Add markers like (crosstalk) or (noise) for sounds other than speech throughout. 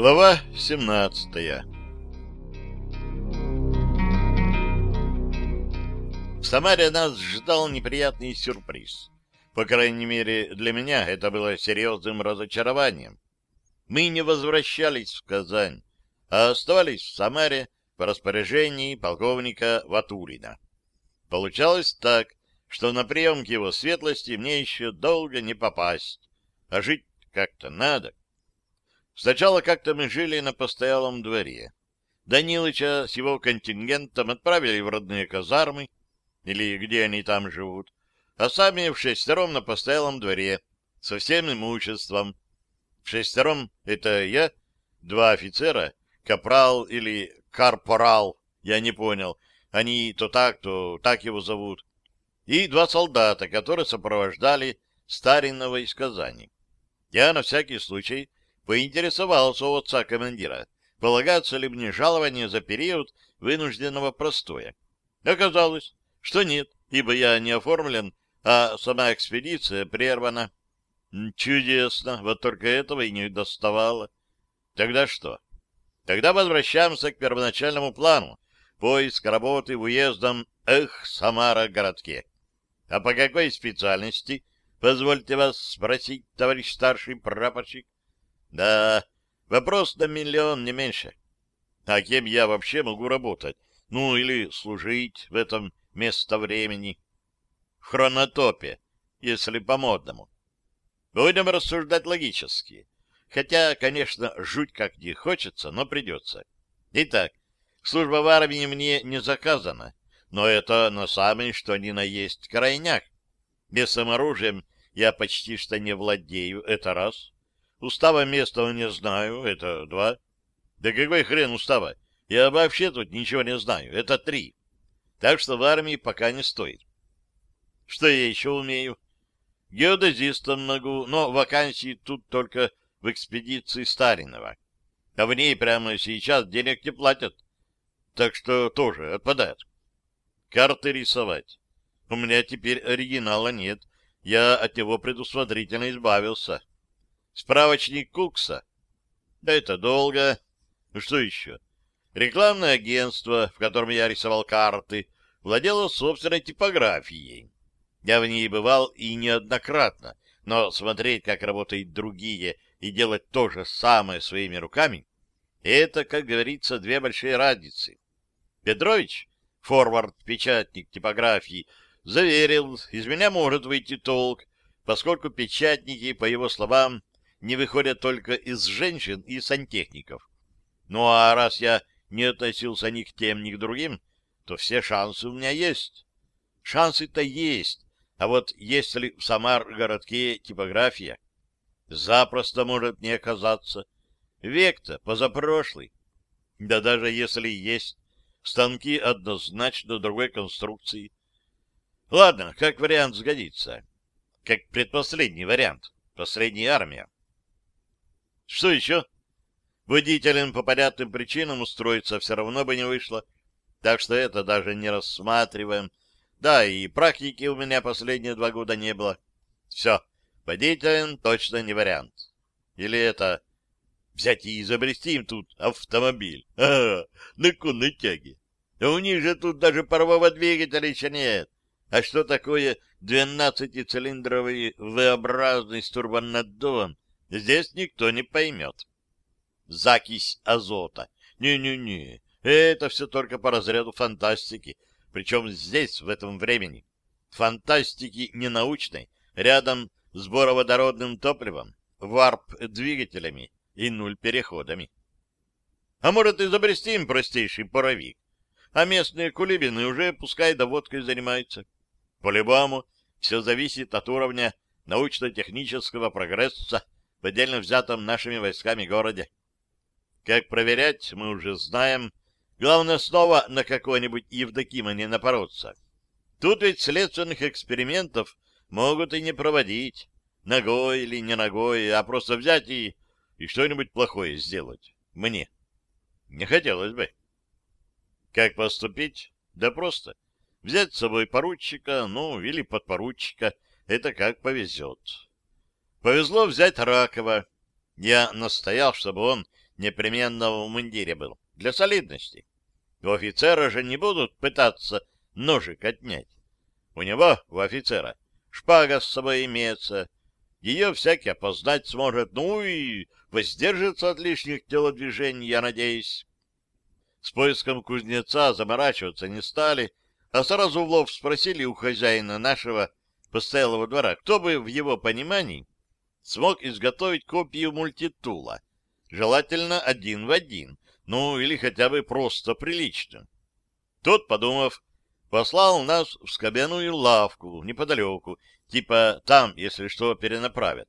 Глава 17 В Самаре нас ждал неприятный сюрприз. По крайней мере, для меня это было серьезным разочарованием. Мы не возвращались в Казань, а оставались в Самаре по распоряжении полковника Ватурина. Получалось так, что на прием к его светлости мне еще долго не попасть, а жить как-то надо. Сначала как-то мы жили на постоялом дворе. Данилыча с его контингентом отправили в родные казармы, или где они там живут, а сами в шестером на постоялом дворе, со всем имуществом. В шестером это я, два офицера, капрал или карпорал, я не понял, они то так, то так его зовут, и два солдата, которые сопровождали старинного из Казани. Я на всякий случай поинтересовался у отца командира, полагается ли мне жалование за период вынужденного простоя. Оказалось, что нет, ибо я не оформлен, а сама экспедиция прервана. Чудесно, вот только этого и не доставало. Тогда что? Тогда возвращаемся к первоначальному плану. Поиск работы в уездом Эх, Самара-городке. А по какой специальности, позвольте вас спросить, товарищ старший прапорщик? Да, вопрос на миллион, не меньше. А кем я вообще могу работать? Ну, или служить в этом место времени? В хронотопе, если по-модному. Будем рассуждать логически. Хотя, конечно, жуть как не хочется, но придется. Итак, служба в армии мне не заказана, но это на самый что ни на есть крайняк. Без саморужием я почти что не владею, это раз. Устава местного не знаю, это два. Да какой хрен устава? Я вообще тут ничего не знаю, это три. Так что в армии пока не стоит. Что я еще умею? Геодезистом могу, но вакансии тут только в экспедиции Старинова. А в ней прямо сейчас денег не платят. Так что тоже отпадает. Карты рисовать. У меня теперь оригинала нет. Я от него предусмотрительно избавился. Справочник Кукса. Да это долго. Ну что еще? Рекламное агентство, в котором я рисовал карты, владело собственной типографией. Я в ней бывал и неоднократно, но смотреть, как работают другие, и делать то же самое своими руками, это, как говорится, две большие разницы. Петрович, форвард-печатник типографии, заверил, из меня может выйти толк, поскольку печатники, по его словам, не выходят только из женщин и сантехников. Ну а раз я не относился ни к тем, ни к другим, то все шансы у меня есть. Шансы-то есть, а вот если в Самар-городке типография, запросто может не оказаться. Век-то позапрошлый. Да даже если есть, станки однозначно другой конструкции. Ладно, как вариант сгодится. Как предпоследний вариант. Последняя армия. Что еще? Водителям по понятным причинам устроиться все равно бы не вышло, так что это даже не рассматриваем. Да, и практики у меня последние два года не было. Все, водителям точно не вариант. Или это взять и изобрести им тут автомобиль. (laughs) Ага, на конной тяге. А у них же тут даже парового двигателя еще нет. А что такое двенадцатицилиндровый V-образный с турбонаддувом? Здесь никто не поймет. Закись азота. Не-не-не, это все только по разряду фантастики, причем здесь, в этом времени. Фантастики ненаучной, рядом с бороводородным топливом, варп-двигателями и нуль-переходами. А может, изобрести им простейший паровик? А местные кулибины уже пускай доводкой занимаются. По-любому, все зависит от уровня научно-технического прогресса в отдельно взятом нашими войсками городе. Как проверять, мы уже знаем. Главное, снова на какого-нибудь Евдокима не напороться. Тут ведь следственных экспериментов могут и не проводить. Ногой или не ногой, а просто взять и, и что-нибудь плохое сделать. Мне. Не хотелось бы. Как поступить? Да просто. Взять с собой поручика, ну, или подпоручика. Это как повезет. Повезло взять Ракова. Я настоял, чтобы он непременно в мундире был, для солидности. У офицера же не будут пытаться ножик отнять. У него, у офицера, шпага с собой имеется. Ее всякий опознать сможет, ну и воздержится от лишних телодвижений, я надеюсь. С поиском кузнеца заморачиваться не стали, а сразу в лоб спросили у хозяина нашего постоялого двора, кто бы в его понимании смог изготовить копию мультитула, желательно один в один, ну или хотя бы просто прилично. Тот, подумав, послал нас в скобяную лавку неподалеку, типа там, если что, перенаправят.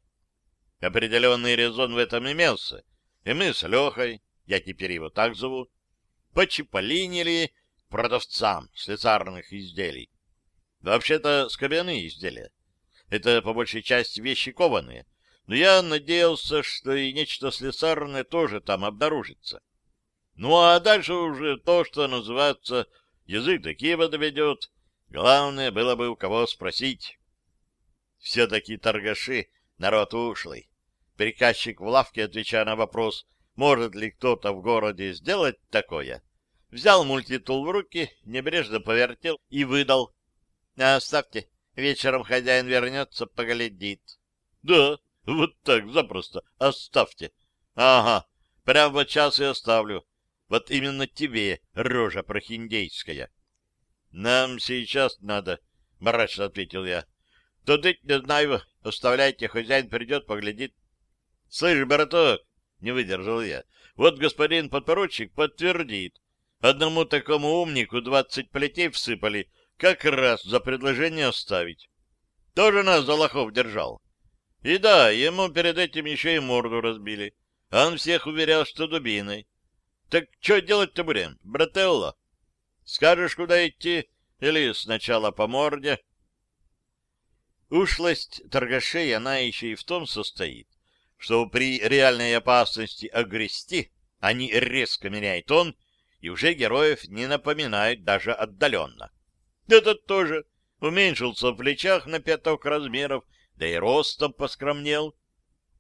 Определенный резон в этом имелся, и мы с Лехой, я теперь его так зову, почиполинили продавцам слесарных изделий. Вообще-то скобяные изделия. Это по большей части вещи кованые, но я надеялся, что и нечто слесарное тоже там обнаружится. Ну а дальше уже то, что называется язык до Киева доведет. Главное было бы у кого спросить. Все-таки торгаши народ ушлый. Приказчик в лавке, отвечая на вопрос, может ли кто-то в городе сделать такое, взял мультитул в руки, небрежно повертел и выдал. — Оставьте, вечером хозяин вернется, поглядит. — Да, вот так запросто, оставьте. — Ага, прям вот час и оставлю. Вот именно тебе, рожа прохиндейская. — Нам сейчас надо, — мрачно ответил я. — Тудыть не знаю, оставляйте, хозяин придет, поглядит. — Слышь, браток, — не выдержал я, — вот господин подпоручик подтвердит, Одному такому умнику двадцать плетей всыпали, как раз за предложение оставить. Тоже нас за лохов держал. И да, ему перед этим еще и морду разбили. А он всех уверял, что дубиной. Так что делать-то будем, брателло? Скажешь, куда идти? Или сначала по морде? Ушлость торгашей, она еще и в том состоит, что при реальной опасности огрести они резко меняют тон и уже героев не напоминают даже отдаленно. Этот тоже уменьшился в плечах на пяток размеров, да и ростом поскромнел.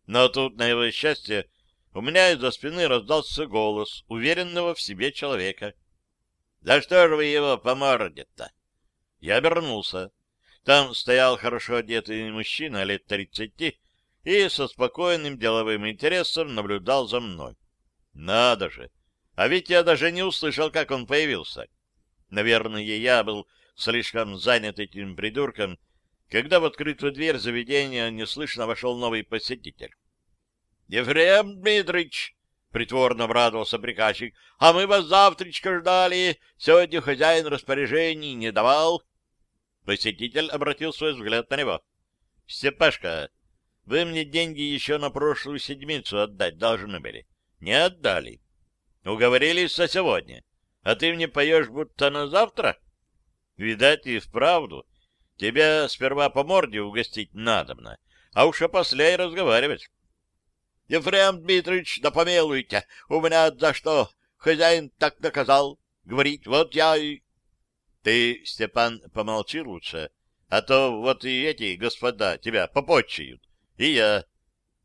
Но тут, на его счастье, у меня из-за спины раздался голос уверенного в себе человека. — Да что же вы его по морде-то? Я обернулся. Там стоял хорошо одетый мужчина лет тридцати и со спокойным деловым интересом наблюдал за мной. Надо же! А ведь я даже не услышал, как он появился. Наверное, я был слишком занят этим придурком, когда в открытую дверь заведения неслышно вошел новый посетитель. — Ефрем Дмитрич! — притворно обрадовался приказчик. — А мы вас завтрачка ждали. Сегодня хозяин распоряжений не давал. Посетитель обратил свой взгляд на него. — Степашка, вы мне деньги еще на прошлую седмицу отдать должны были. Не отдали. Уговорились со сегодня. А ты мне поешь, будто на завтра? Видать, и вправду. Тебя сперва по морде угостить надобно, а уж опосля и разговаривать. — Ефрем Дмитриевич, да помилуйте, у меня за что? Хозяин так наказал. Говорить, вот я и... — Ты, Степан, помолчи лучше, а то вот и эти господа тебя попотчуют. И я.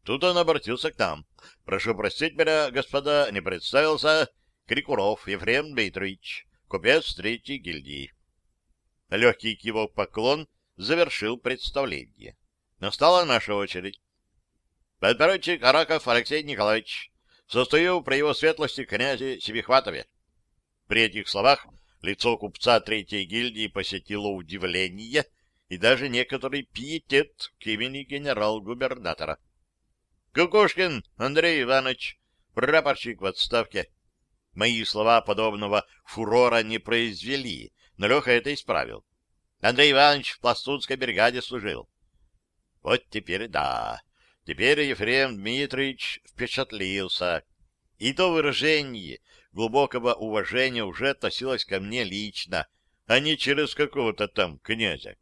Тут он обратился к нам. Прошу простить меня, господа, не представился. Крикуров Ефрем Дмитриевич, купец третьей гильдии. Легкий кивок поклон завершил представление. Настала наша очередь. Подпоручик Араков Алексей Николаевич. Состою при его светлости князе Себехватове. При этих словах лицо купца третьей гильдии посетило удивление и даже некоторый пиетет к имени генерал-губернатора. Кукушкин Андрей Иванович, прапорщик в отставке. Мои слова подобного фурора не произвели, но Леха это исправил. Андрей Иванович в пластунской бригаде служил. Вот теперь да. Теперь Ефрем Дмитриевич впечатлился. И то выражение глубокого уважения уже относилось ко мне лично, а не через какого-то там князя.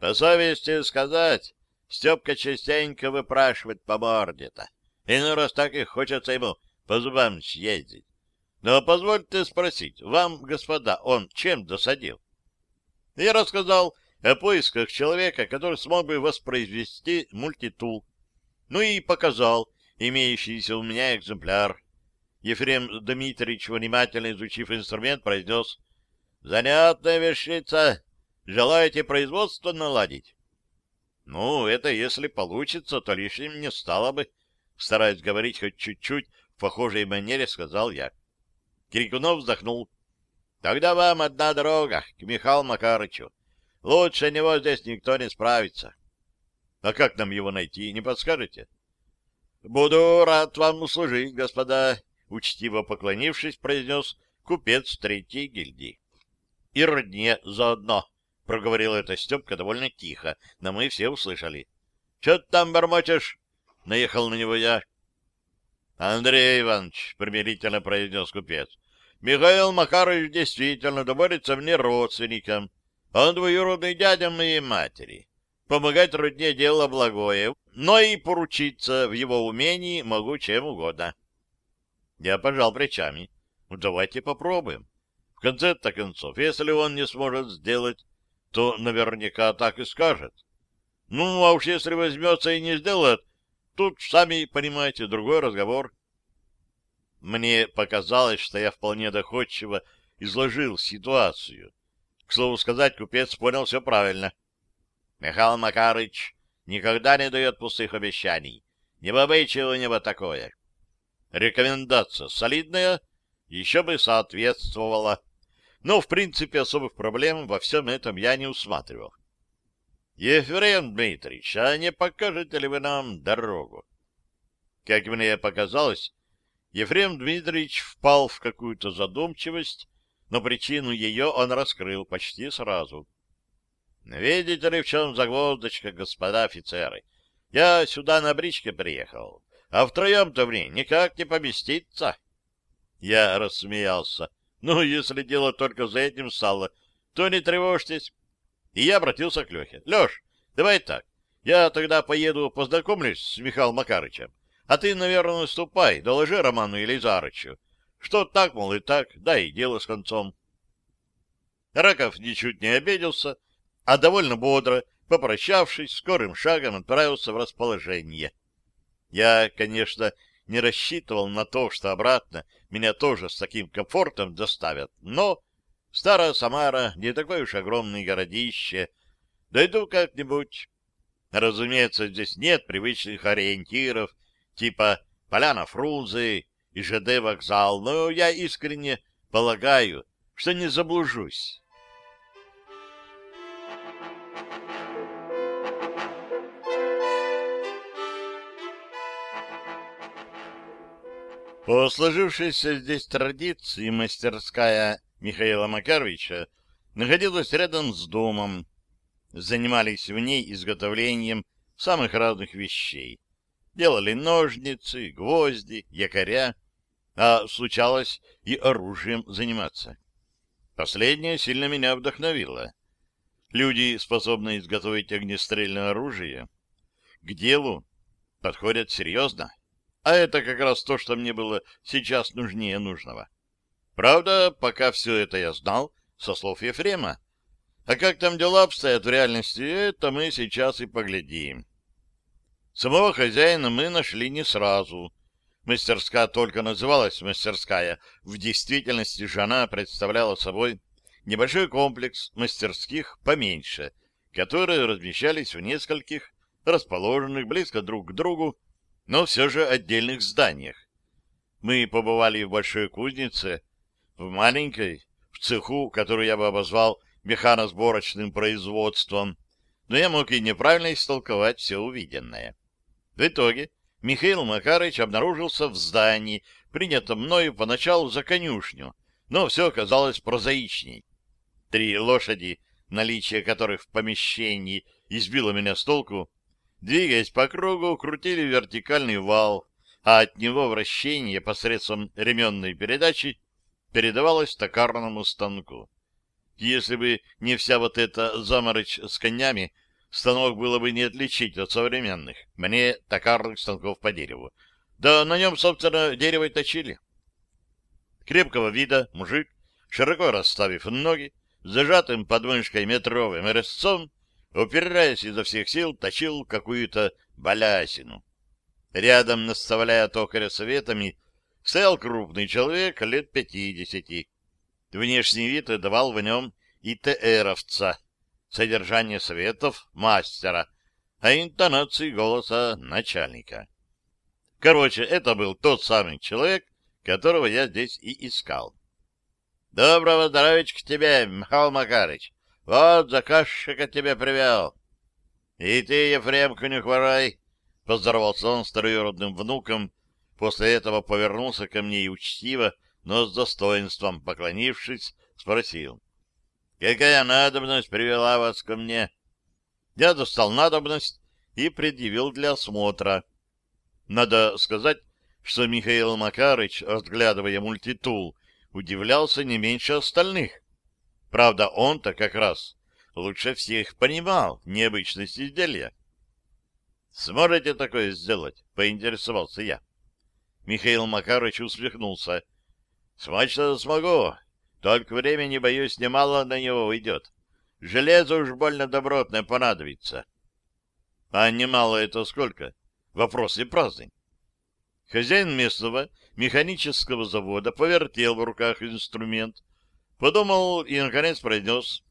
По совести сказать, Степка частенько выпрашивает по морде-то. И ну раз так и хочется ему по зубам съездить. Но позвольте спросить, вам, господа, он чем досадил? Я рассказал о поисках человека, который смог бы воспроизвести мультитул. Ну и показал, имеющийся у меня экземпляр. Ефрем Дмитриевич, внимательно изучив инструмент, произнес «Занятная вещица. Желаете производство наладить?» «Ну, это если получится, то лишним не стало бы», стараясь говорить хоть чуть-чуть в похожей манере, сказал я. Крикунов вздохнул. «Тогда вам одна дорога, к Михаилу Макарычу. Лучше него здесь никто не справится». «А как нам его найти, не подскажете?» «Буду рад вам услужить, господа», — учтиво поклонившись, произнес купец третьей гильдии. «И родне заодно», — проговорил это Степка довольно тихо, но мы все услышали. «Че ты там бормочешь?» — наехал на него я. «Андрей Иванович», — примирительно произнес купец, — «Михаил Макарович действительно доборется мне родственникам. Он двоюродный дядя моей матери. Помогать родне дело благое, но и поручиться в его умении могу чем угодно». Я пожал плечами. «Ну, давайте попробуем. В конце-то концов, если он не сможет сделать то наверняка так и скажет. Ну, а уж если возьмется и не сделает, тут, сами понимаете, другой разговор. Мне показалось, что я вполне доходчиво изложил ситуацию. К слову сказать, купец понял все правильно. Михаил Макарыч никогда не дает пустых обещаний. Не бабы чего-нибудь такое. Рекомендация солидная, еще бы соответствовала но, в принципе, особых проблем во всем этом я не усматривал. — Ефрем Дмитриевич, а не покажете ли вы нам дорогу? Как мне показалось, Ефрем Дмитриевич впал в какую-то задумчивость, но причину ее он раскрыл почти сразу. — Видите ли, в чем загвоздочка, господа офицеры? Я сюда на бричке приехал, а втроем-то в ней никак не поместиться. Я рассмеялся. Ну, если дело только за этим стало, то не тревожьтесь. И я обратился к Лехе. Леш, давай так. Я тогда поеду познакомлюсь с Михаилом Макарычем. А ты, наверное, ступай, доложи Роману Елизарычу. Что так, мол, и так, да и дело с концом. Раков ничуть не обиделся, а довольно бодро, попрощавшись, скорым шагом отправился в расположение. Я, конечно, не рассчитывал на то, что обратно меня тоже с таким комфортом доставят, но старая Самара не такое уж огромное городище. Дойду как-нибудь. Разумеется, здесь нет привычных ориентиров, типа Поляна Фрунзе и ЖД вокзал, но я искренне полагаю, что не заблужусь. По сложившейся здесь традиции мастерская Михаила Макаровича находилась рядом с домом. Занимались в ней изготовлением самых разных вещей. Делали ножницы, гвозди, якоря, а случалось и оружием заниматься. Последнее сильно меня вдохновило. Люди, способные изготовить огнестрельное оружие, к делу подходят серьезно. А это как раз то, что мне было сейчас нужнее нужного. Правда, пока все это я знал со слов Ефрема. А как там дела обстоят в реальности, это мы сейчас и поглядим. Самого хозяина мы нашли не сразу. Мастерская только называлась мастерская. В действительности же она представляла собой небольшой комплекс мастерских поменьше, которые размещались в нескольких расположенных близко друг к другу но все же отдельных зданиях. Мы побывали в большой кузнице, в маленькой, в цеху, который я бы обозвал механосборочным производством, но я мог и неправильно истолковать все увиденное. В итоге Михаил Макарыч обнаружился в здании, принятом мною поначалу за конюшню, но все оказалось прозаичней. Три лошади, наличие которых в помещении избило меня с толку, Двигаясь по кругу, крутили вертикальный вал, а от него вращение посредством ременной передачи передавалось токарному станку. Если бы не вся вот эта заморочь с конями, станок было бы не отличить от современных, мне токарных станков по дереву. Да на нем, собственно, дерево и точили. Крепкого вида мужик, широко расставив ноги, зажатым под мышкой метровым резцом, упираясь изо всех сил, точил какую-то балясину. Рядом, наставляя токаря советами, стоял крупный человек лет пятидесяти. Внешний вид давал в нем ИТРовца, содержание советов мастера, а интонации голоса начальника. Короче, это был тот самый человек, которого я здесь и искал. — Доброго здоровичка тебе, Михаил Макарыч. Вот заказчика тебе привел. — И ты, Ефремку, не хворай, — поздоровался он с троюродным внуком, после этого повернулся ко мне и учтиво, но с достоинством поклонившись, спросил. — Какая надобность привела вас ко мне? Я достал надобность и предъявил для осмотра. Надо сказать, что Михаил Макарыч, разглядывая мультитул, удивлялся не меньше остальных. Правда, он-то как раз лучше всех понимал необычность изделия. «Сможете такое сделать?» — поинтересовался я. Михаил Макарыч усмехнулся. «Смочь-то смогу, только времени, боюсь, немало на него уйдет. Железо уж больно добротное понадобится». «А немало это сколько?» Вопрос не праздный. Хозяин местного механического завода повертел в руках инструмент, подумал и, наконец, произнес.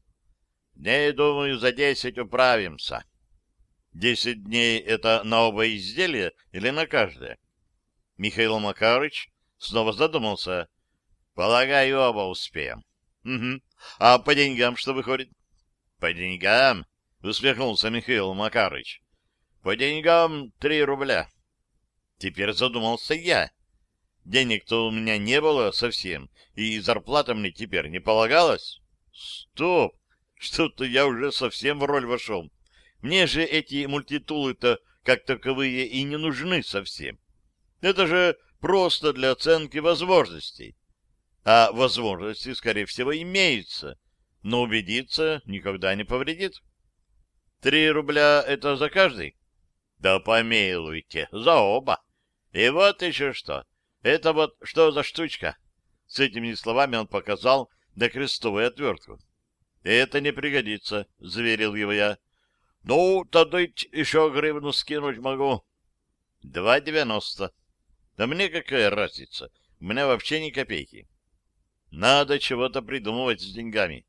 «Дней, думаю, за десять управимся». Десять дней — это на оба изделия или на каждое? Михаил Макарыч снова задумался. Полагаю, оба успеем. Угу. А по деньгам что выходит? По деньгам? Усмехнулся Михаил Макарыч. По деньгам три рубля. Теперь задумался я. Денег-то у меня не было совсем, и зарплата мне теперь не полагалась. Стоп! Что-то я уже совсем в роль вошел. Мне же эти мультитулы-то как таковые и не нужны совсем. Это же просто для оценки возможностей. А возможности, скорее всего, имеются, но убедиться никогда не повредит. Три рубля — это за каждый? Да помилуйте, за оба. И вот еще что. Это вот что за штучка? С этими словами он показал на крестовую отвертку. Это не пригодится, — заверил его я. Ну, тогда еще гривну скинуть могу. Два девяносто. Да мне какая разница? У меня вообще ни копейки. Надо чего-то придумывать с деньгами.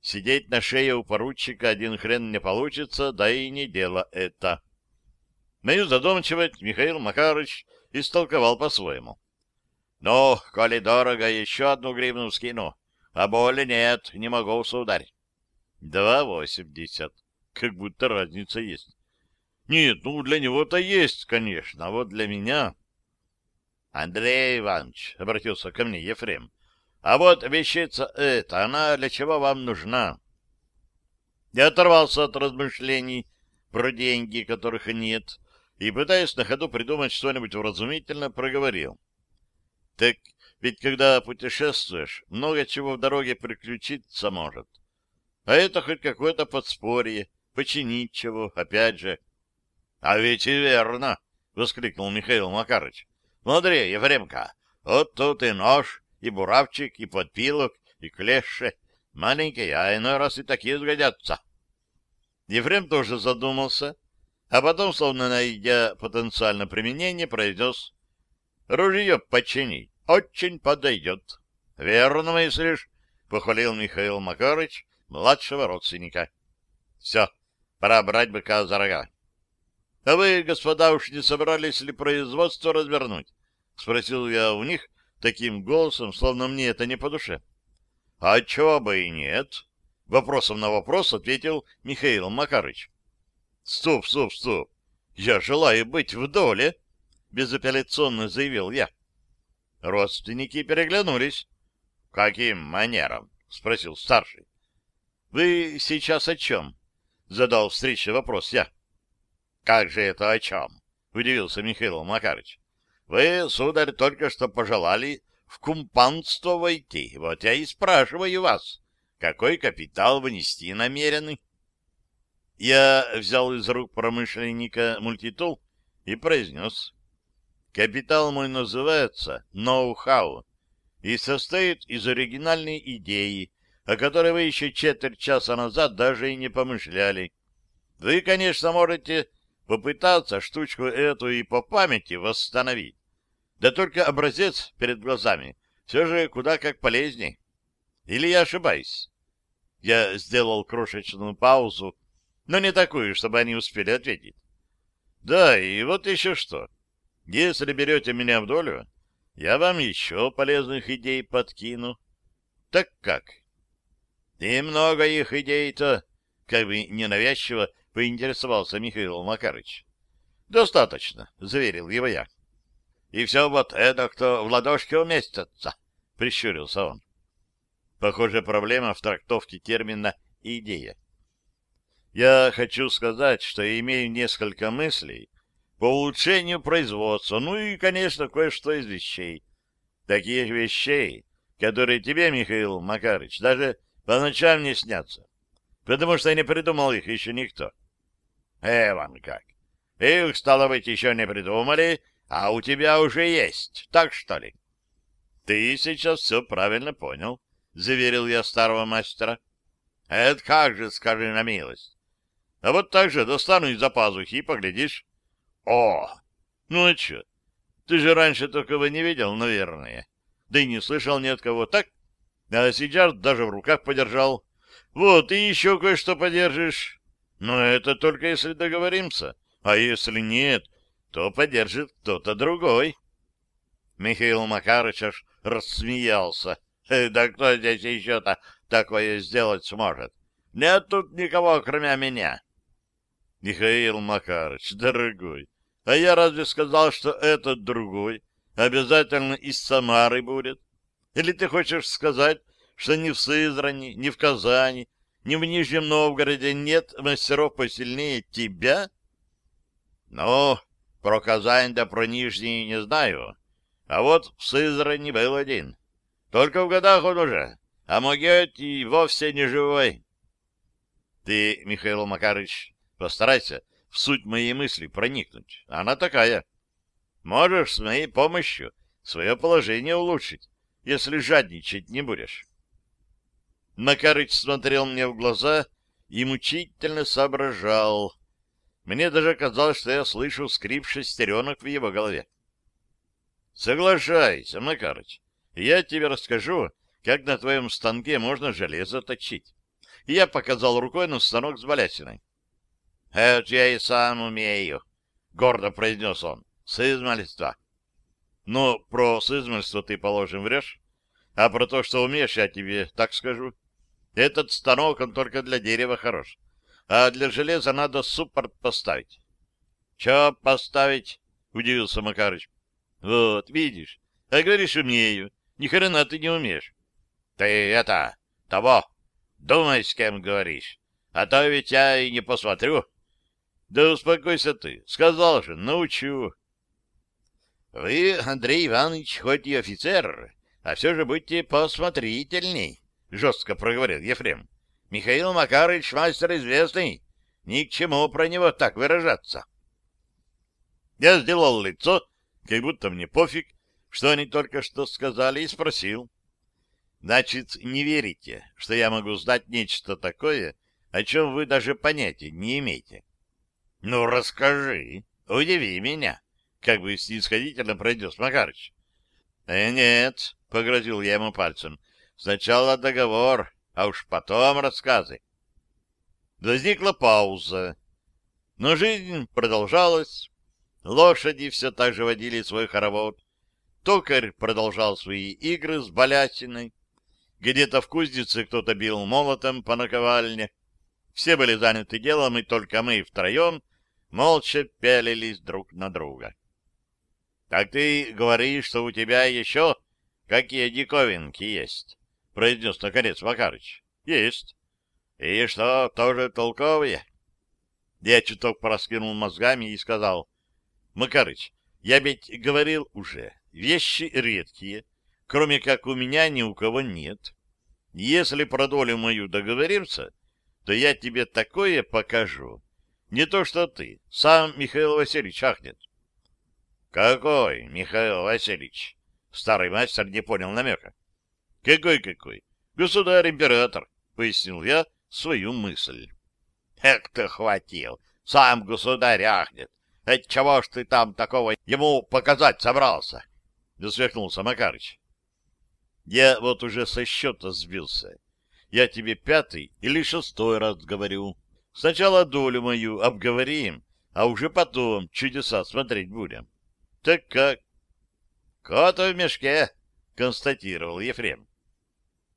Сидеть на шее у поручика один хрен не получится, да и не дело это. Мою задумчивость Михаил Макарыч истолковал по-своему. — Ну, коли дорого, еще одну гривну скину. А боли нет, не могу, сударь. — Два восемьдесят. Как будто разница есть. — Нет, ну, для него-то есть, конечно, а вот для меня... — Андрей Иванович, — обратился ко мне Ефрем, — а вот вещица эта, она для чего вам нужна? Я оторвался от размышлений про деньги, которых нет, и, пытаясь на ходу придумать что-нибудь вразумительно, проговорил. Так ведь когда путешествуешь, много чего в дороге приключиться может. А это хоть какое-то подспорье, починить чего, опять же. — А ведь и верно! — воскликнул Михаил Макарыч. — Смотри, Ефремка, вот тут и нож, и буравчик, и подпилок, и клеши. Маленькие, а иной раз и такие сгодятся. Ефрем тоже задумался, а потом, словно найдя потенциальное применение, произнес «Ружье починить очень подойдет». «Верно мыслишь», — похвалил Михаил Макарыч, младшего родственника. «Все, пора брать быка за рога». «А вы, господа, уж не собрались ли производство развернуть?» — спросил я у них таким голосом, словно мне это не по душе. «А чего бы и нет?» — вопросом на вопрос ответил Михаил Макарыч. Стоп, стоп, стоп. Я желаю быть в доле, безапелляционно заявил я. Родственники переглянулись. Каким манером? спросил старший. Вы сейчас о чем? задал встречный вопрос я. Как же это о чем? удивился Михаил Макарыч. Вы, сударь, только что пожелали в кумпанство войти. Вот я и спрашиваю вас, какой капитал внести намерены? Я взял из рук промышленника мультитул и произнес. Капитал мой называется «Ноу-хау» и состоит из оригинальной идеи, о которой вы еще четверть часа назад даже и не помышляли. Вы, конечно, можете попытаться штучку эту и по памяти восстановить. Да только образец перед глазами все же куда как полезней. Или я ошибаюсь? Я сделал крошечную паузу, но не такую, чтобы они успели ответить. Да, и вот еще что. Если берете меня в долю, я вам еще полезных идей подкину. Так как? И много их идей-то, как бы ненавязчиво поинтересовался Михаил Макарыч. Достаточно, заверил его я. И все вот это, кто в ладошке уместится, прищурился он. Похоже, проблема в трактовке термина «идея». Я хочу сказать, что имею несколько мыслей по улучшению производства, ну и, конечно, кое-что из вещей. Таких вещей, которые тебе, Михаил Макарыч, даже по ночам не снятся, потому что не придумал их еще никто. Эван как? Их, стало быть, еще не придумали, а у тебя уже есть, так что ли? Ты сейчас все правильно понял, — заверил я старого мастера. Это как же, скажи на милость. А вот так же достану из-за пазухи и поглядишь. О! Ну а что? Ты же раньше такого не видел, наверное. Да и не слышал ни от кого, так? А сейчас даже в руках подержал. Вот, и еще кое-что подержишь. Но это только если договоримся. А если нет, то подержит кто-то другой. Михаил Макарыч аж рассмеялся. Да кто здесь еще-то такое сделать сможет? Нет тут никого, кроме меня. Михаил Макарыч, дорогой, а я разве сказал, что этот другой обязательно из Самары будет? Или ты хочешь сказать, что ни в Сызрани, ни в Казани, ни в Нижнем Новгороде нет мастеров посильнее тебя? Ну, про Казань да про Нижний не знаю. А вот в Сызрани был один. Только в годах он уже, а могет и вовсе не живой. Ты, Михаил Макарыч, постарайся в суть моей мысли проникнуть. Она такая. Можешь с моей помощью свое положение улучшить, если жадничать не будешь. Макарыч смотрел мне в глаза и мучительно соображал. Мне даже казалось, что я слышу скрип шестеренок в его голове. — Соглашайся, Макарыч, я тебе расскажу, как на твоем станке можно железо точить. И я показал рукой на станок с балясиной. — Это я и сам умею, — гордо произнес он, — с измальства. — Ну, про сызмальство ты, положим, врешь, а про то, что умеешь, я тебе так скажу. Этот станок, он только для дерева хорош, а для железа надо суппорт поставить. — Че поставить? — удивился Макарыч. — Вот, видишь, а говоришь, умею. Ни хрена ты не умеешь. — Ты это, того, думай, с кем говоришь, а то ведь я и не посмотрю. — Да успокойся ты, сказал же, научу. — Вы, Андрей Иванович, хоть и офицер, а все же будьте посмотрительней, — жестко проговорил Ефрем. — Михаил Макарыч мастер известный, ни к чему про него так выражаться. Я сделал лицо, как будто мне пофиг, что они только что сказали, и спросил. Значит, не верите, что я могу знать нечто такое, о чем вы даже понятия не имеете? Ну, расскажи, удиви меня, как бы снисходительно произнес Макарыч. Э, нет, — погрозил я ему пальцем, — сначала договор, а уж потом рассказы. Возникла пауза, но жизнь продолжалась. Лошади все так же водили свой хоровод. Токарь продолжал свои игры с балятиной. Где-то в кузнице кто-то бил молотом по наковальне. Все были заняты делом, и только мы втроем молча пялились друг на друга. — Так ты говоришь, что у тебя еще какие диковинки есть? — произнес наконец Макарыч. — Есть. — И что, тоже толковые? Я чуток пораскинул мозгами и сказал. — Макарыч, я ведь говорил уже, Вещи редкие, кроме как у меня ни у кого нет. Если про долю мою договоримся, то я тебе такое покажу. Не то что ты, сам Михаил Васильевич ахнет. — Какой Михаил Васильевич? Старый мастер не понял намека. — Какой-какой? Государь-император, — пояснил я свою мысль. — Эх, ты хватил! Сам государь ахнет. Отчего ж ты там такого ему показать собрался? — засвихнулся Макарыч. Я вот уже со счета сбился. Я тебе пятый или шестой раз говорю. Сначала долю мою обговорим, а уже потом чудеса смотреть будем. Так как? Кот в мешке, констатировал Ефрем.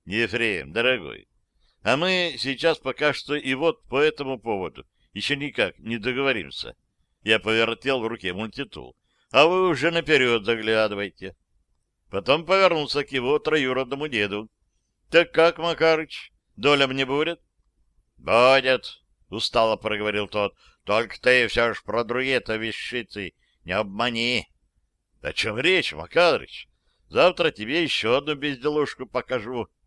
Ефрем, дорогой, а мы сейчас пока что и вот по этому поводу еще никак не договоримся. Я повертел в руке мультитул. А вы уже наперед заглядывайте. Потом повернулся к его троюродному деду. — Так как, Макарыч, доля мне будет? — Будет, — устало проговорил тот. — Только ты все ж про другие-то вещицы не обмани. — О чем речь, Макарыч? Завтра тебе еще одну безделушку покажу. —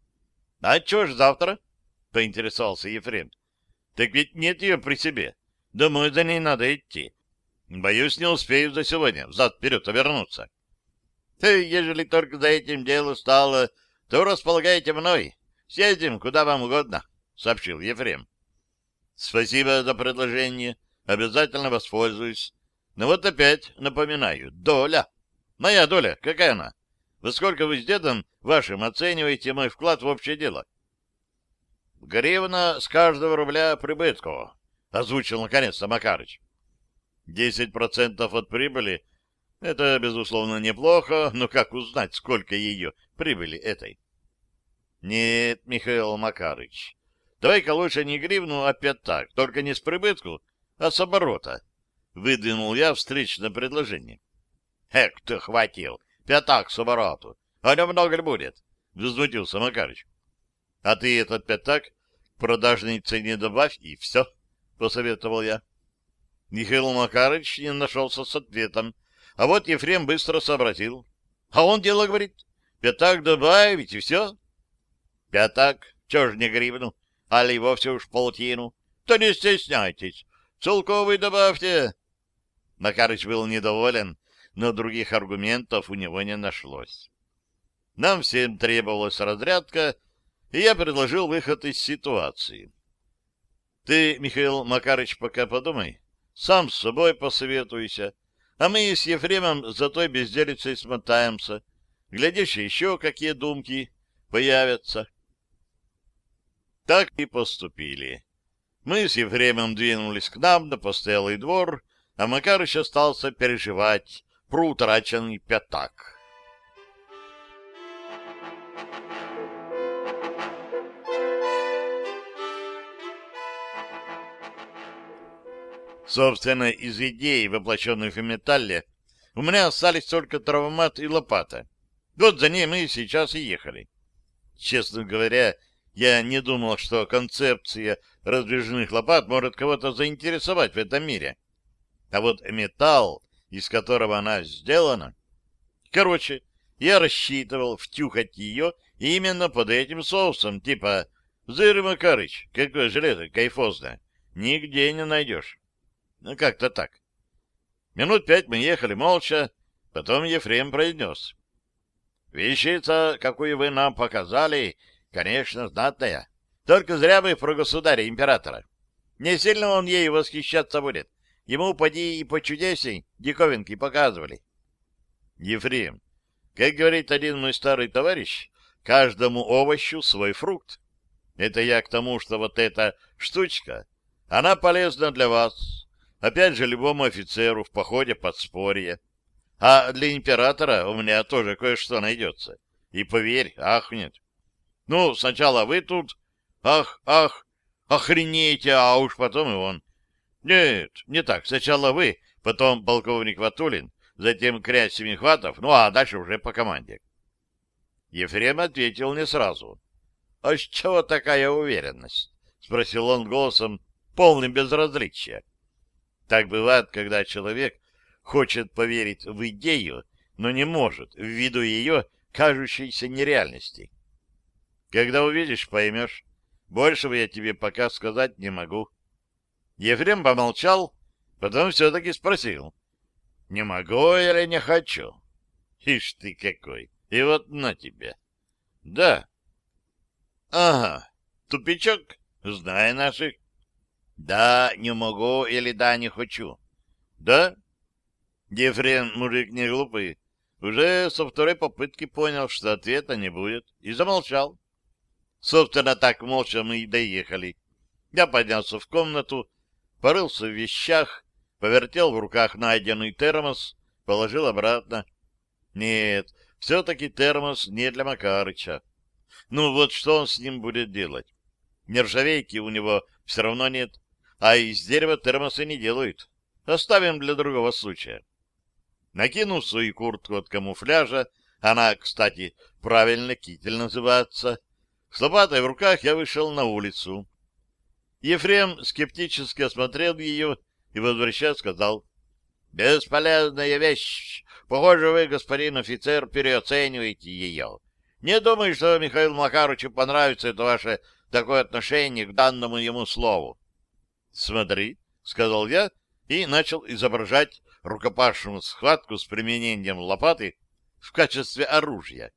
А что ж завтра? — поинтересовался Ефрем. — Так ведь нет ее при себе. Домой за ней надо идти. Боюсь, не успею за сегодня взад-вперед вернуться. — ты, ежели только за этим дело стало, то располагаете мной. Съездим куда вам угодно, — сообщил Ефрем. — Спасибо за предложение. Обязательно воспользуюсь. Но вот опять напоминаю, доля. Моя доля, какая она? Во сколько вы с дедом вашим оцениваете мой вклад в общее дело? — Гривна с каждого рубля прибытку, — озвучил наконец-то Макарыч. — Десять процентов от прибыли это, безусловно, неплохо, но как узнать, сколько ее прибыли этой? Нет, Михаил Макарыч, давай-ка лучше не гривну, а пятак, только не с прибытку, а с оборота. Выдвинул я встречное предложение. Эк, ты хватил, пятак с обороту. А немного ли будет? Возмутился Макарыч. А ты этот пятак к продажной цене добавь, и все, посоветовал я. Михаил Макарыч не нашелся с ответом, а вот Ефрем быстро сообразил. А он дело говорит. Пятак добавить, и все. Пятак, чё ж не гривну, али вовсе уж полтину. То не стесняйтесь, целковый добавьте. Макарыч был недоволен, но других аргументов у него не нашлось. Нам всем требовалась разрядка, и я предложил выход из ситуации. Ты, Михаил Макарыч, пока подумай, сам с собой посоветуйся, а мы с Ефремом за той безделицей смотаемся. Глядишь, еще какие думки появятся. Так и поступили. Мы с Ефремом двинулись к нам на постоялый двор, а Макарыч остался переживать про утраченный пятак. Собственно, из идей, воплощенных в металле, у меня остались только травмат и лопата. Вот за ней мы сейчас и ехали. Честно говоря, я не думал, что концепция раздвижных лопат может кого-то заинтересовать в этом мире. А вот металл, из которого она сделана... Короче, я рассчитывал втюхать ее именно под этим соусом, типа «Зыры Макарыч, какое железо кайфозное, нигде не найдешь». Ну, как-то так. Минут пять мы ехали молча, потом Ефрем произнес. Вещица, какую вы нам показали, конечно, знатная. Только зря вы про государя-императора. Не сильно он ей восхищаться будет. Ему поди и по чудесей диковинки показывали. Ефрем, как говорит один мой старый товарищ, каждому овощу свой фрукт. Это я к тому, что вот эта штучка, она полезна для вас, Опять же, любому офицеру в походе подспорье. А для императора у меня тоже кое-что найдется. И поверь, ахнет. Ну, сначала вы тут, ах, ах, охренеете, а уж потом и он. Нет, не так. Сначала вы, потом полковник Ватулин, затем князь Семихватов, ну а дальше уже по команде. Ефрем ответил не сразу. — А с чего такая уверенность? — спросил он голосом, полным безразличия. Так бывает, когда человек хочет поверить в идею, но не может, ввиду ее кажущейся нереальности. Когда увидишь, поймешь. Большего я тебе пока сказать не могу. Ефрем помолчал, потом все-таки спросил. Не могу или не хочу? Ишь ты какой! И вот на тебе. Да. Ага, тупичок, знай наших. Да, не могу или да, не хочу. Да? Ефрем, мужик не глупый, уже со второй попытки понял, что ответа не будет, и замолчал. Собственно, так молча мы и доехали. Я поднялся в комнату, порылся в вещах, повертел в руках найденный термос, положил обратно. Нет, все-таки термос не для Макарыча. Ну вот что он с ним будет делать? Нержавейки у него все равно нет, а из дерева термосы не делают. Оставим для другого случая. Накинув свою куртку от камуфляжа, она, кстати, правильно китель называется, с лопатой в руках я вышел на улицу. Ефрем скептически осмотрел ее и, возвращаясь, сказал, «Бесполезная вещь. Похоже, вы, господин офицер, переоцениваете ее. Не думаю, что Михаилу Макарычу понравится это ваше такое отношение к данному ему слову». «Смотри», — сказал я и начал изображать рукопашную схватку с применением лопаты в качестве оружия.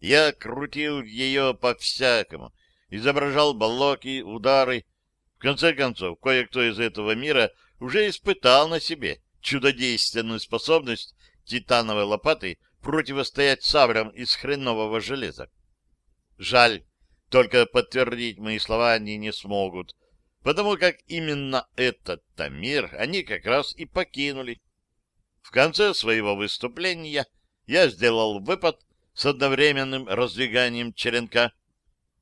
Я крутил ее по-всякому, изображал баллоки, удары. В конце концов, кое-кто из этого мира уже испытал на себе чудодейственную способность титановой лопаты противостоять саблям из хренового железа. Жаль, только подтвердить мои слова они не смогут, потому как именно этот-то мир они как раз и покинули. В конце своего выступления я сделал выпад с одновременным раздвиганием черенка.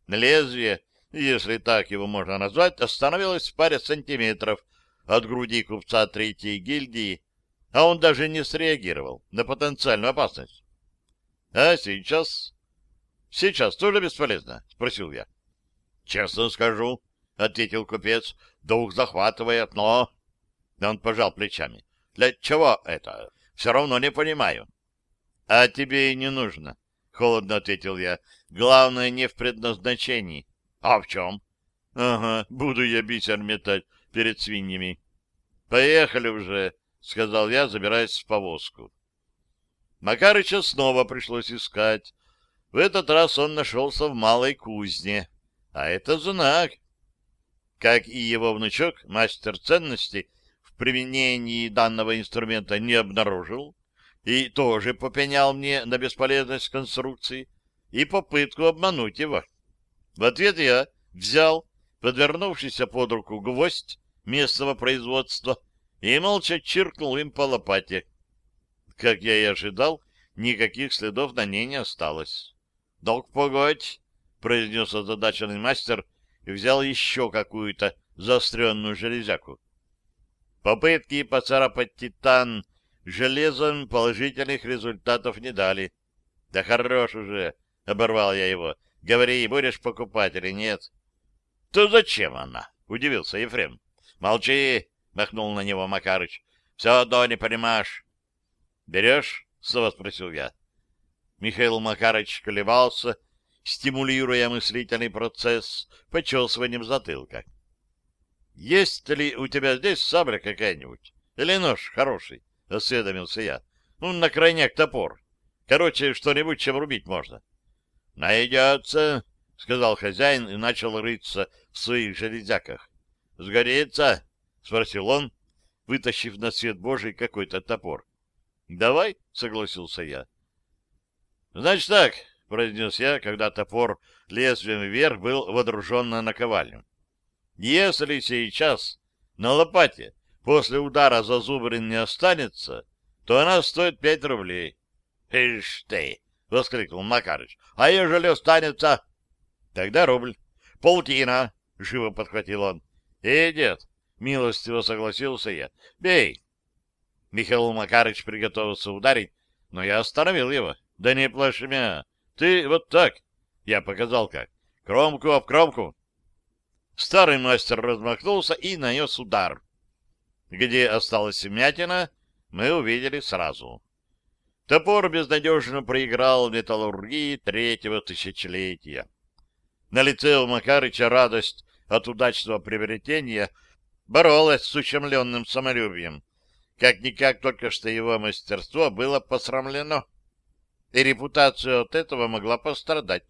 Лезвие, если так его можно назвать, остановилось в паре сантиметров от груди купца третьей гильдии, а он даже не среагировал на потенциальную опасность. — А сейчас? — Сейчас тоже бесполезно? — спросил я. — Честно скажу, — ответил купец, — дух захватывает, но... Он пожал плечами. — Для чего это? Все равно не понимаю. — А тебе и не нужно, — холодно ответил я. — Главное не в предназначении. — А в чем? — Ага, буду я бисер метать перед свиньями. — Поехали уже, — сказал я, забираясь в повозку. Макарыча снова пришлось искать. В этот раз он нашелся в малой кузне. А это знак. Как и его внучок, мастер ценности в применении данного инструмента не обнаружил, и тоже попенял мне на бесполезность конструкции и попытку обмануть его. В ответ я взял подвернувшийся под руку гвоздь местного производства и молча чиркнул им по лопате. Как я и ожидал, никаких следов на ней не осталось. — Долг погодь, — произнес озадаченный мастер и взял еще какую-то заостренную железяку. Попытки поцарапать титан железом положительных результатов не дали. — Да хорош уже, — оборвал я его. — Говори, будешь покупать или нет? — То зачем она? — удивился Ефрем. — Молчи, — махнул на него Макарыч. — Все одно не понимаешь. — Берешь? — снова спросил я. Михаил Макарыч колебался, стимулируя мыслительный процесс почесыванием затылка. — Есть ли у тебя здесь сабля какая-нибудь? Или нож хороший? — осведомился я. — Ну, на крайняк топор. Короче, что-нибудь, чем рубить можно. — Найдется, — сказал хозяин и начал рыться в своих железяках. — Сгорится? — спросил он, вытащив на свет Божий какой-то топор. — Давай, — согласился я. — Значит так, — произнес я, когда топор лезвием вверх был водружен на наковальню. — Если сейчас на лопате после удара зазубрин не останется, то она стоит пять рублей. — Ишь ты! — воскликнул Макарыч. — А ежели останется? — Тогда рубль. — Полтина! — живо подхватил он. — Идет! — милостиво согласился я. — Бей! Михаил Макарыч приготовился ударить, но я остановил его. — Да не плашмя! Ты вот так! Я показал как. Кромку об кромку! Старый мастер размахнулся и нанес удар. Где осталась вмятина, мы увидели сразу. Топор безнадежно проиграл металлургии третьего тысячелетия. На лице у Макарыча радость от удачного приобретения боролась с ущемленным самолюбием. Как-никак только что его мастерство было посрамлено, и репутация от этого могла пострадать.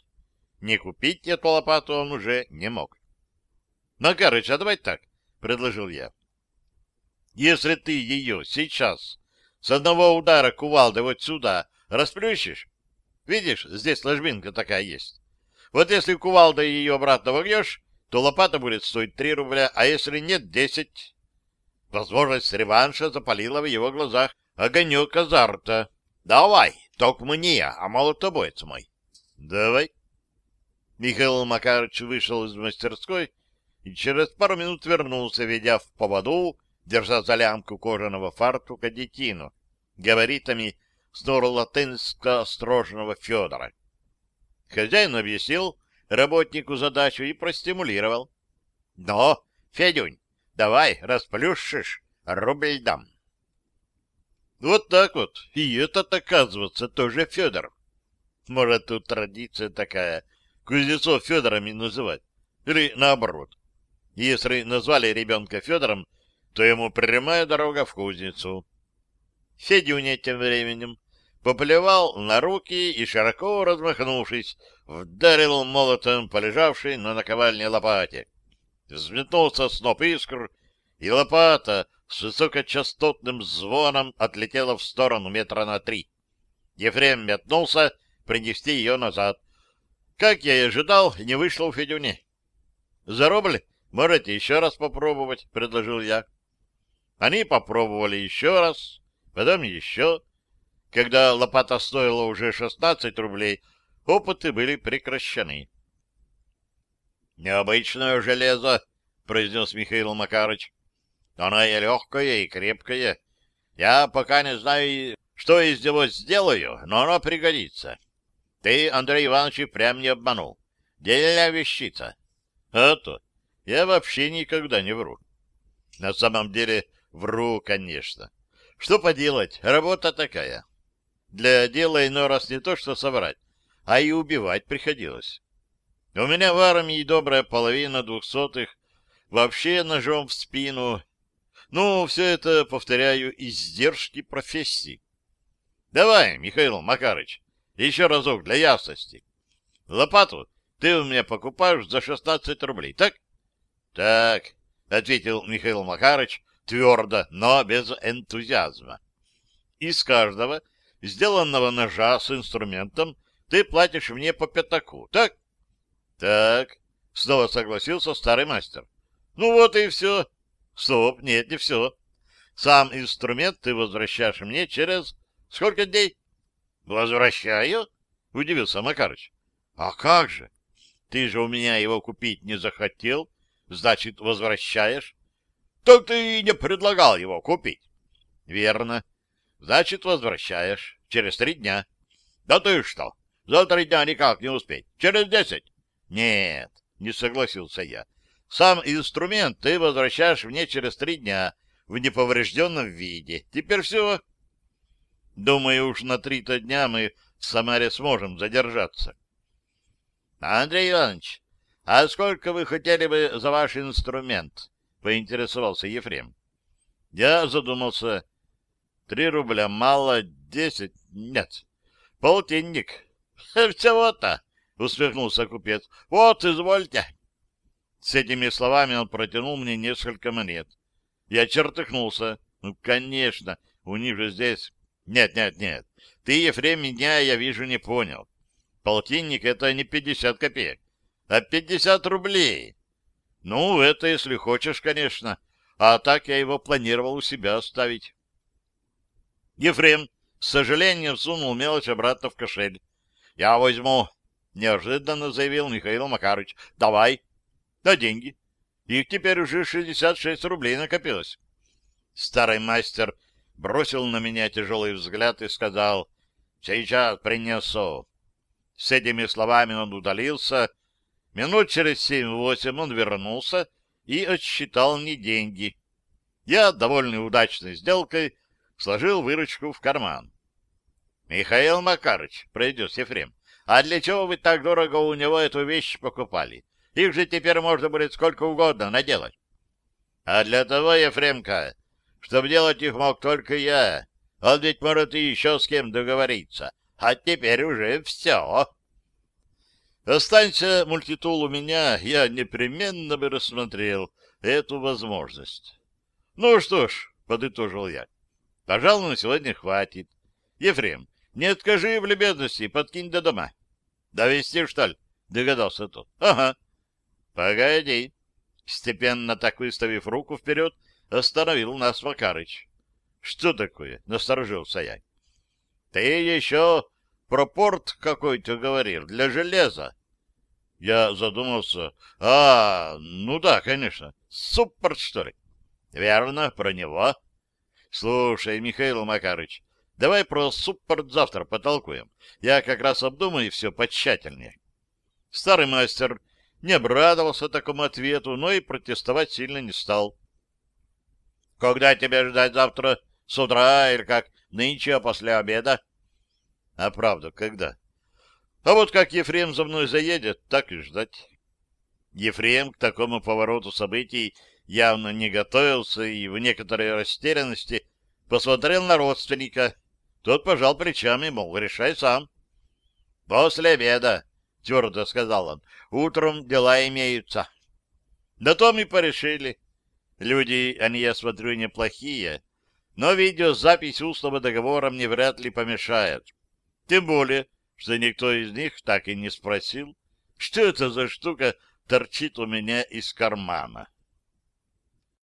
Не купить эту лопату он уже не мог. — Макарыч, а давай так, — предложил я. Если ты ее сейчас с одного удара кувалды вот сюда расплющишь, видишь, здесь ложбинка такая есть. Вот если кувалдой ее обратно вогнешь, то лопата будет стоить три рубля, а если нет, десять. Возможность реванша запалила в его глазах огонек азарта. Давай, только мне, а молотобоец мой. Давай. Михаил Макарович вышел из мастерской и через пару минут вернулся, ведя в поводу, держа за лямку кожаного фартука детину, габаритами с норлатынско-острожного Федора. Хозяин объяснил работнику задачу и простимулировал. — Но, Федюнь, давай, расплющишь, рубль дам. Вот так вот. И этот, оказывается, тоже Федор. Может, тут традиция такая, кузнецов Федорами называть. Или наоборот. Если назвали ребенка Федором, то ему прямая дорога в кузницу. Федюня тем временем поплевал на руки и, широко размахнувшись, вдарил молотом по лежавшей на наковальне лопате. Взметнулся сноп искр, и лопата с высокочастотным звоном отлетела в сторону метра на три. Ефрем метнулся принести ее назад. Как я и ожидал, не вышло у Федюни. — За рубль можете еще раз попробовать, — предложил я. Они попробовали еще раз, потом еще. Когда лопата стоила уже 16 рублей, опыты были прекращены. «Необычное железо», — произнес Михаил Макарыч. «Оно и легкое, и крепкое. Я пока не знаю, что из него сделаю, но оно пригодится. Ты, Андрей Иванович, прям не обманул. Дельная вещица». «А то! Я вообще никогда не вру». На самом деле вру, конечно. Что поделать, работа такая. Для дела иной раз не то, что соврать, а и убивать приходилось. У меня в армии добрая половина двухсотых вообще ножом в спину. Ну, все это, повторяю, издержки профессии. Давай, Михаил Макарыч, еще разок для ясности. Лопату ты у меня покупаешь за 16 рублей, так? Так, ответил Михаил Макарыч твердо, но без энтузиазма. Из каждого сделанного ножа с инструментом ты платишь мне по пятаку, так? Так, снова согласился старый мастер. Ну вот и все. Стоп, нет, не все. Сам инструмент ты возвращаешь мне через сколько дней? Возвращаю? Удивился Макарыч. А как же? Ты же у меня его купить не захотел, значит, возвращаешь. Так ты и не предлагал его купить. Верно. Значит, возвращаешь. Через три дня. Да ты что? За три дня никак не успеть. Через десять. Нет, не согласился я. Сам инструмент ты возвращаешь мне через три дня в неповрежденном виде. Теперь все. Думаю, уж на три-то дня мы в Самаре сможем задержаться. Андрей Иванович, а сколько вы хотели бы за ваш инструмент? Поинтересовался Ефрем. Я задумался. Три рубля мало, десять нет. Полтинник. (laughs) Всего-то, усмехнулся купец. Вот, извольте. С этими словами он протянул мне несколько монет. Я чертыхнулся. Ну, конечно, у них же здесь... Нет, нет, нет. Ты, Ефрем, меня, я вижу, не понял. Полтинник — это не пятьдесят копеек, а пятьдесят рублей. Ну, это если хочешь, конечно. А так я его планировал у себя оставить. Ефрем с сожалением сунул мелочь обратно в кошель. — Я возьму, — неожиданно заявил Михаил Макарыч. — Давай. — Да деньги. Их теперь уже шестьдесят шесть рублей накопилось. Старый мастер бросил на меня тяжелый взгляд и сказал, — Сейчас принесу. С этими словами он удалился, — Минут через семь-восемь он вернулся и отсчитал мне деньги. Я, довольный удачной сделкой, сложил выручку в карман. — Михаил Макарыч, — произнес Ефрем, — а для чего вы так дорого у него эту вещь покупали? Их же теперь можно будет сколько угодно наделать. — А для того, Ефремка, чтобы делать их мог только я. Он ведь может и еще с кем договориться. А теперь уже все. Останься мультитул у меня, я непременно бы рассмотрел эту возможность. Ну что ж, подытожил я. Пожалуй, на сегодня хватит. Ефрем, не откажи в любезности, подкинь до дома. Довести, что ли? Догадался тот. Ага. Погоди. Степенно так выставив руку вперед, остановил нас Вакарыч. Что такое? Насторожился я. Ты еще про порт какой-то говорил, для железа. Я задумался. А, ну да, конечно. Суппорт, что ли? Верно, про него. Слушай, Михаил Макарыч, давай про суппорт завтра потолкуем. Я как раз обдумаю все потщательнее. Старый мастер не обрадовался такому ответу, но и протестовать сильно не стал. — Когда тебя ждать завтра? С утра или как? Нынче, а после обеда? — А правда, когда? — А вот как Ефрем за мной заедет, так и ждать. Ефрем к такому повороту событий явно не готовился и в некоторой растерянности посмотрел на родственника. Тот пожал плечами, мол, решай сам. — После обеда, — твердо сказал он, — утром дела имеются. Да то мы порешили. Люди, они, я смотрю, неплохие, но видеозапись устного договора мне вряд ли помешает. Тем более, что никто из них так и не спросил, что это за штука торчит у меня из кармана.